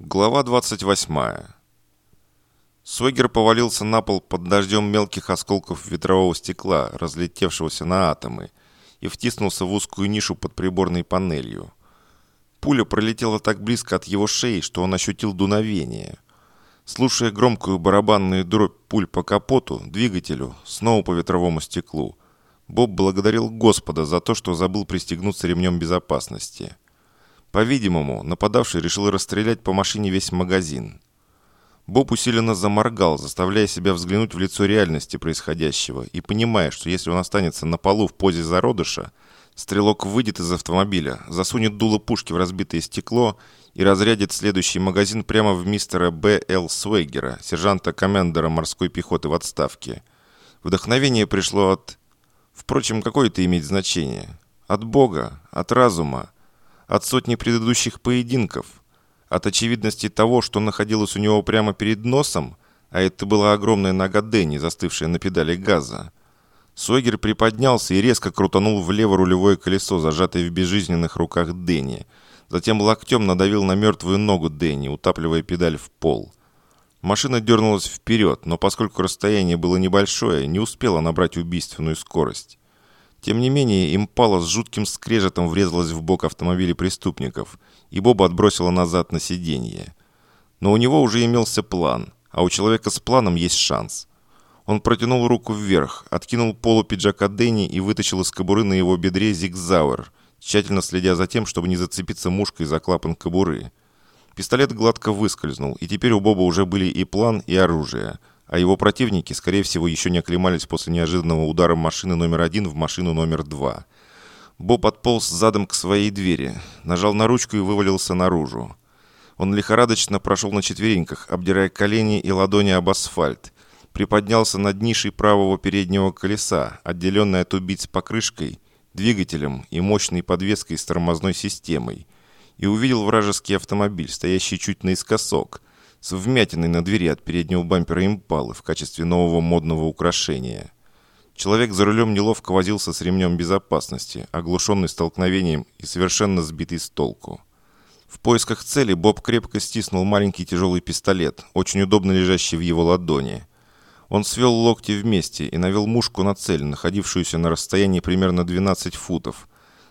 Глава 28. Сойгер повалился на пол под дождем мелких осколков ветрового стекла, разлетевшегося на атомы, и втиснулся в узкую нишу под приборной панелью. Пуля пролетела так близко от его шеи, что он ощутил дуновение. Слушая громкую барабанную дробь пуль по капоту, двигателю, снова по ветровому стеклу, Боб благодарил Господа за то, что забыл пристегнуться ремнем безопасности – по-видимому, нападавший решил расстрелять по машине весь магазин. Боб усиленно заморгал, заставляя себя взглянуть в лицо реальности происходящего и понимая, что если он останется на полу в позе зародыша, стрелок выйдет из автомобиля, засунет дуло пушки в разбитое стекло и разрядит следующий магазин прямо в мистера Б. Л. Свейгера, сержанта-комендера морской пехоты в отставке. Вдохновение пришло от... Впрочем, какое это имеет значение? От Бога, от разума, от сотни предыдущих поединков, от очевидности того, что находилось у него прямо перед носом, а это была огромная нога Дэнни, застывшая на педали газа. Сойгер приподнялся и резко крутанул влево рулевое колесо, зажатое в безжизненных руках Дэнни. Затем локтем надавил на мертвую ногу Дэнни, утапливая педаль в пол. Машина дернулась вперед, но поскольку расстояние было небольшое, не успела набрать убийственную скорость. Тем не менее, импала с жутким скрежетом врезалась в бок автомобиля преступников, и Боба отбросила назад на сиденье. Но у него уже имелся план, а у человека с планом есть шанс. Он протянул руку вверх, откинул полу пиджака Дэнни и вытащил из кобуры на его бедре зигзауэр, тщательно следя за тем, чтобы не зацепиться мушкой за клапан кобуры. Пистолет гладко выскользнул, и теперь у Боба уже были и план, и оружие – а его противники, скорее всего, еще не оклемались после неожиданного удара машины номер один в машину номер два. Боб отполз задом к своей двери, нажал на ручку и вывалился наружу. Он лихорадочно прошел на четвереньках, обдирая колени и ладони об асфальт, приподнялся над нишей правого переднего колеса, отделенной от убийц покрышкой, двигателем и мощной подвеской с тормозной системой, и увидел вражеский автомобиль, стоящий чуть наискосок – с вмятиной на двери от переднего бампера импалы в качестве нового модного украшения. Человек за рулем неловко возился с ремнем безопасности, оглушенный столкновением и совершенно сбитый с толку. В поисках цели Боб крепко стиснул маленький тяжелый пистолет, очень удобно лежащий в его ладони. Он свел локти вместе и навел мушку на цель, находившуюся на расстоянии примерно 12 футов,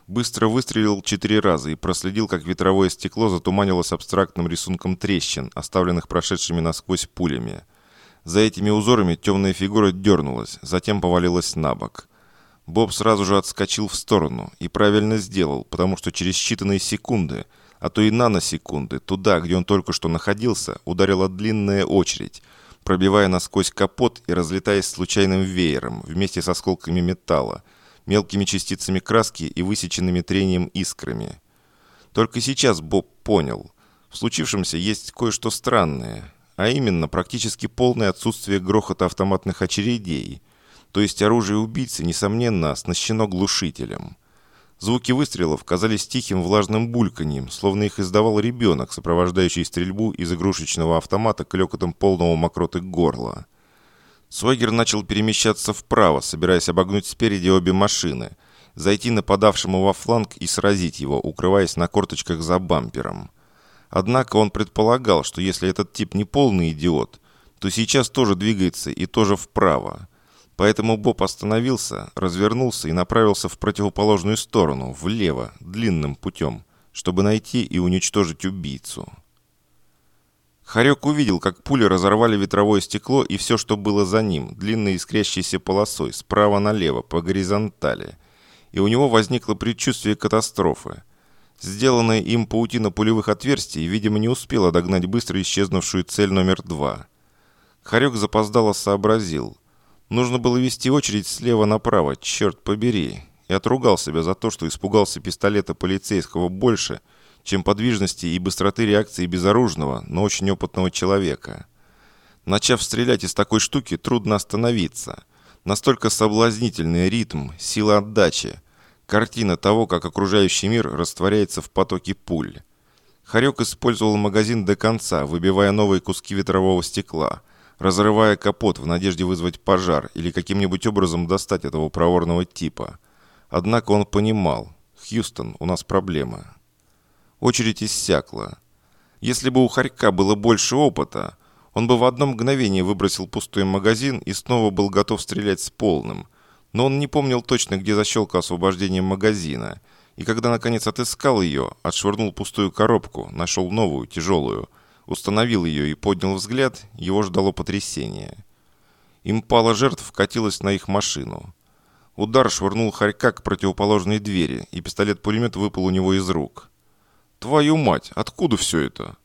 быстро выстрелил четыре раза и проследил, как ветровое стекло затуманилось абстрактным рисунком трещин, оставленных прошедшими насквозь пулями. За этими узорами темная фигура дернулась, затем повалилась на бок. Боб сразу же отскочил в сторону и правильно сделал, потому что через считанные секунды, а то и наносекунды, туда, где он только что находился, ударила длинная очередь, пробивая насквозь капот и разлетаясь случайным веером вместе с осколками металла, мелкими частицами краски и высеченными трением искрами. Только сейчас Боб понял, в случившемся есть кое-что странное, а именно практически полное отсутствие грохота автоматных очередей, то есть оружие убийцы, несомненно, оснащено глушителем. Звуки выстрелов казались тихим влажным бульканьем, словно их издавал ребенок, сопровождающий стрельбу из игрушечного автомата клёкотом полного мокроты горла. Свойгер начал перемещаться вправо, собираясь обогнуть спереди обе машины, зайти нападавшему во фланг и сразить его, укрываясь на корточках за бампером. Однако он предполагал, что если этот тип не полный идиот, то сейчас тоже двигается и тоже вправо. Поэтому Боб остановился, развернулся и направился в противоположную сторону, влево, длинным путем, чтобы найти и уничтожить убийцу. Харек увидел, как пули разорвали ветровое стекло и все, что было за ним, длинной искрящейся полосой, справа налево, по горизонтали. И у него возникло предчувствие катастрофы. Сделанная им паутина пулевых отверстий, видимо, не успела догнать быстро исчезнувшую цель номер два. Харек запоздало сообразил. Нужно было вести очередь слева направо, черт побери. И отругал себя за то, что испугался пистолета полицейского больше – чем подвижности и быстроты реакции безоружного, но очень опытного человека. Начав стрелять из такой штуки, трудно остановиться. Настолько соблазнительный ритм, сила отдачи, картина того, как окружающий мир растворяется в потоке пуль. Харек использовал магазин до конца, выбивая новые куски ветрового стекла, разрывая капот в надежде вызвать пожар или каким-нибудь образом достать этого проворного типа. Однако он понимал, Хьюстон, у нас проблема. Очередь иссякла. Если бы у Харька было больше опыта, он бы в одно мгновение выбросил пустой магазин и снова был готов стрелять с полным. Но он не помнил точно, где защелка освобождения магазина. И когда наконец отыскал ее, отшвырнул пустую коробку, нашел новую, тяжелую, установил ее и поднял взгляд, его ждало потрясение. Импала жертв катилась на их машину. Удар швырнул Харька к противоположной двери, и пистолет-пулемет выпал у него из рук. «Твою мать, откуда все это?»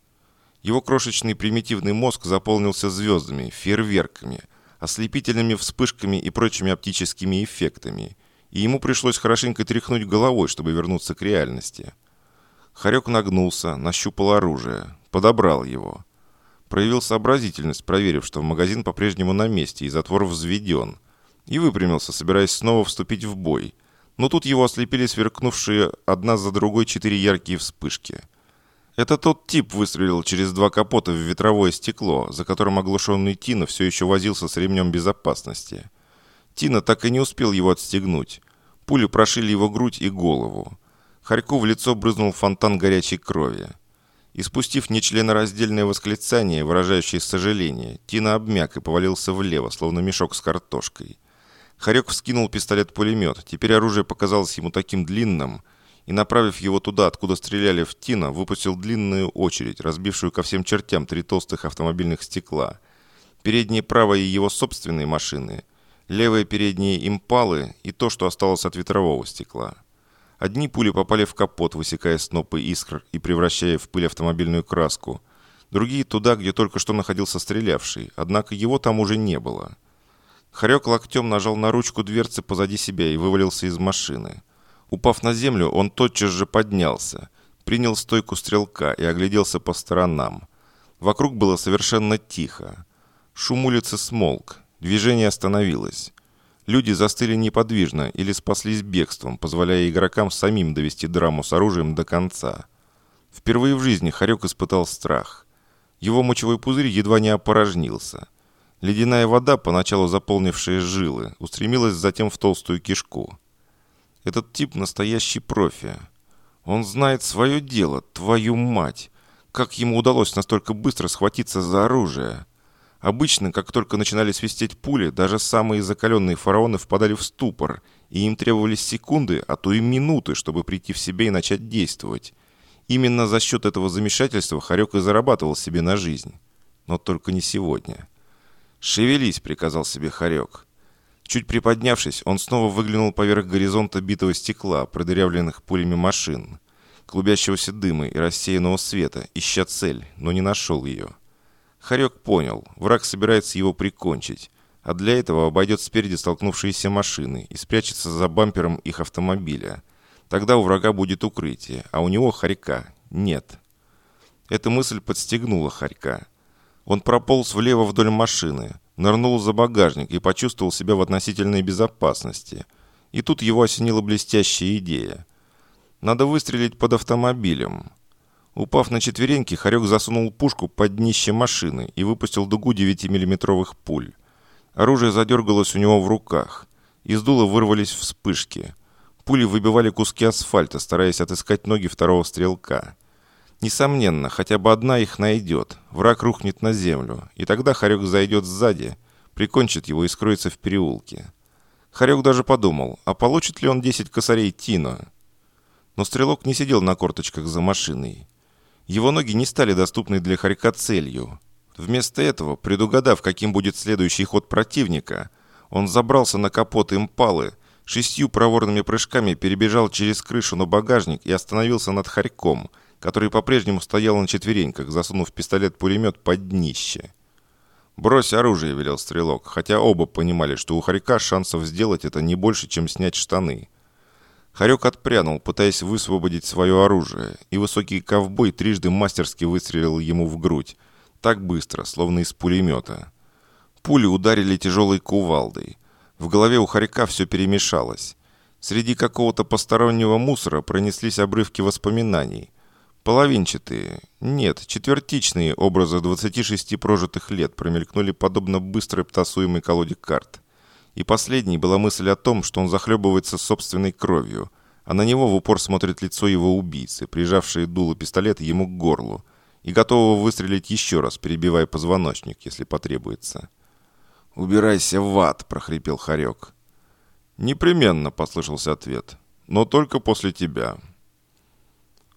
Его крошечный примитивный мозг заполнился звездами, фейерверками, ослепительными вспышками и прочими оптическими эффектами, и ему пришлось хорошенько тряхнуть головой, чтобы вернуться к реальности. Харек нагнулся, нащупал оружие, подобрал его. Проявил сообразительность, проверив, что магазин по-прежнему на месте и затвор взведен, и выпрямился, собираясь снова вступить в бой – но тут его ослепили сверкнувшие одна за другой четыре яркие вспышки. Это тот тип выстрелил через два капота в ветровое стекло, за которым оглушенный Тина все еще возился с ремнем безопасности. Тина так и не успел его отстегнуть. Пули прошили его грудь и голову. Харьку в лицо брызнул фонтан горячей крови. Испустив нечленораздельное восклицание, выражающее сожаление, Тина обмяк и повалился влево, словно мешок с картошкой. Харек вскинул пистолет-пулемет. Теперь оружие показалось ему таким длинным, и, направив его туда, откуда стреляли в Тина, выпустил длинную очередь, разбившую ко всем чертям три толстых автомобильных стекла. Передние правые его собственные машины, левые передние импалы и то, что осталось от ветрового стекла. Одни пули попали в капот, высекая снопы искр и превращая в пыль автомобильную краску. Другие туда, где только что находился стрелявший, однако его там уже не было. Харек локтем нажал на ручку дверцы позади себя и вывалился из машины. Упав на землю, он тотчас же поднялся, принял стойку стрелка и огляделся по сторонам. Вокруг было совершенно тихо. Шум улицы смолк, движение остановилось. Люди застыли неподвижно или спаслись бегством, позволяя игрокам самим довести драму с оружием до конца. Впервые в жизни Харек испытал страх. Его мочевой пузырь едва не опорожнился – Ледяная вода, поначалу заполнившая жилы, устремилась затем в толстую кишку. Этот тип настоящий профи. Он знает свое дело, твою мать. Как ему удалось настолько быстро схватиться за оружие? Обычно, как только начинали свистеть пули, даже самые закаленные фараоны впадали в ступор, и им требовались секунды, а то и минуты, чтобы прийти в себя и начать действовать. Именно за счет этого замешательства Харек и зарабатывал себе на жизнь. Но только не сегодня. «Шевелись!» — приказал себе Харек. Чуть приподнявшись, он снова выглянул поверх горизонта битого стекла, продырявленных пулями машин, клубящегося дыма и рассеянного света, ища цель, но не нашел ее. Харек понял, враг собирается его прикончить, а для этого обойдет спереди столкнувшиеся машины и спрячется за бампером их автомобиля. Тогда у врага будет укрытие, а у него Харька нет. Эта мысль подстегнула Харька. Он прополз влево вдоль машины, нырнул за багажник и почувствовал себя в относительной безопасности. И тут его осенила блестящая идея. Надо выстрелить под автомобилем. Упав на четвереньки, Харек засунул пушку под днище машины и выпустил дугу 9-миллиметровых пуль. Оружие задергалось у него в руках. Из дула вырвались вспышки. Пули выбивали куски асфальта, стараясь отыскать ноги второго стрелка. Несомненно, хотя бы одна их найдет. Враг рухнет на землю, и тогда Харек зайдет сзади, прикончит его и скроется в переулке. Харек даже подумал, а получит ли он 10 косарей Тино? Но стрелок не сидел на корточках за машиной. Его ноги не стали доступны для Харька целью. Вместо этого, предугадав, каким будет следующий ход противника, он забрался на капот импалы, шестью проворными прыжками перебежал через крышу на багажник и остановился над Харьком – который по-прежнему стоял на четвереньках, засунув пистолет-пулемет под днище. «Брось оружие», — велел стрелок, хотя оба понимали, что у Харька шансов сделать это не больше, чем снять штаны. Харек отпрянул, пытаясь высвободить свое оружие, и высокий ковбой трижды мастерски выстрелил ему в грудь, так быстро, словно из пулемета. Пули ударили тяжелой кувалдой. В голове у Харька все перемешалось. Среди какого-то постороннего мусора пронеслись обрывки воспоминаний — Половинчатые, нет, четвертичные образы 26 прожитых лет промелькнули подобно быстрой птасуемой колоде карт. И последней была мысль о том, что он захлебывается собственной кровью, а на него в упор смотрит лицо его убийцы, прижавшее дуло пистолета ему к горлу, и готового выстрелить еще раз, перебивая позвоночник, если потребуется. «Убирайся в ад!» – прохрипел Харек. «Непременно», – послышался ответ. «Но только после тебя».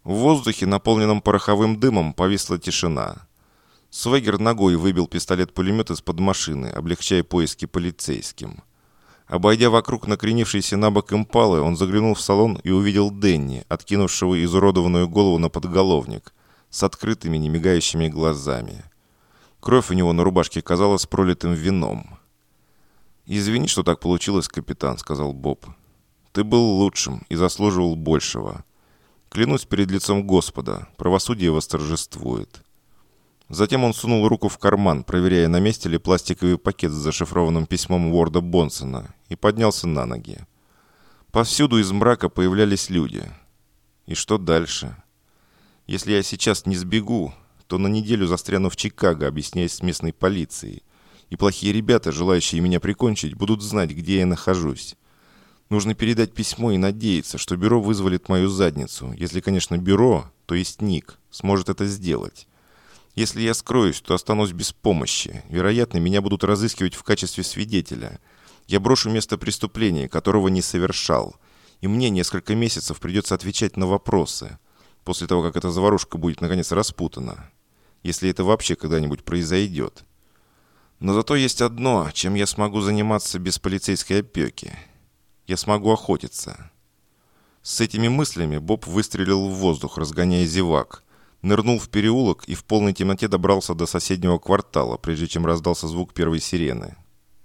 В воздухе, наполненном пороховым дымом, повисла тишина. Свегер ногой выбил пистолет-пулемет из-под машины, облегчая поиски полицейским. Обойдя вокруг накренившейся на бок импалы, он заглянул в салон и увидел Денни, откинувшего изуродованную голову на подголовник, с открытыми, немигающими глазами. Кровь у него на рубашке казалась пролитым вином. «Извини, что так получилось, капитан», — сказал Боб. «Ты был лучшим и заслуживал большего. Клянусь перед лицом Господа, правосудие восторжествует». Затем он сунул руку в карман, проверяя, на месте ли пластиковый пакет с зашифрованным письмом Уорда Бонсона, и поднялся на ноги. Повсюду из мрака появлялись люди. И что дальше? Если я сейчас не сбегу, то на неделю застряну в Чикаго, объясняясь с местной полицией. И плохие ребята, желающие меня прикончить, будут знать, где я нахожусь. Нужно передать письмо и надеяться, что бюро вызволит мою задницу. Если, конечно, бюро, то есть Ник, сможет это сделать. Если я скроюсь, то останусь без помощи. Вероятно, меня будут разыскивать в качестве свидетеля. Я брошу место преступления, которого не совершал. И мне несколько месяцев придется отвечать на вопросы. После того, как эта заварушка будет наконец распутана. Если это вообще когда-нибудь произойдет. Но зато есть одно, чем я смогу заниматься без полицейской опеки. Я смогу охотиться. С этими мыслями Боб выстрелил в воздух, разгоняя зевак – нырнул в переулок и в полной темноте добрался до соседнего квартала, прежде чем раздался звук первой сирены.